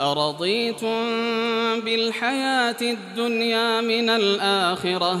أرضيتم بالحياة الدنيا من الآخرة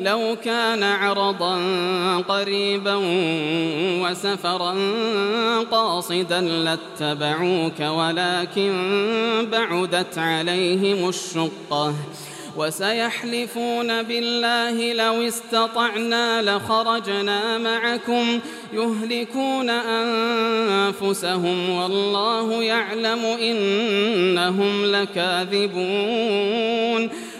لو كان عرضا قريبا وسفرا قاصدا لاتبعوك ولكن بعدت عليهم الشقة. وسيحلفون بالله لو استطعنا لخرجنا معكم. يهلكون أنفسهم والله يعلم إنهم لكاذبون.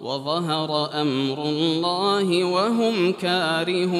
وظهر أمر الله وهم كارهون.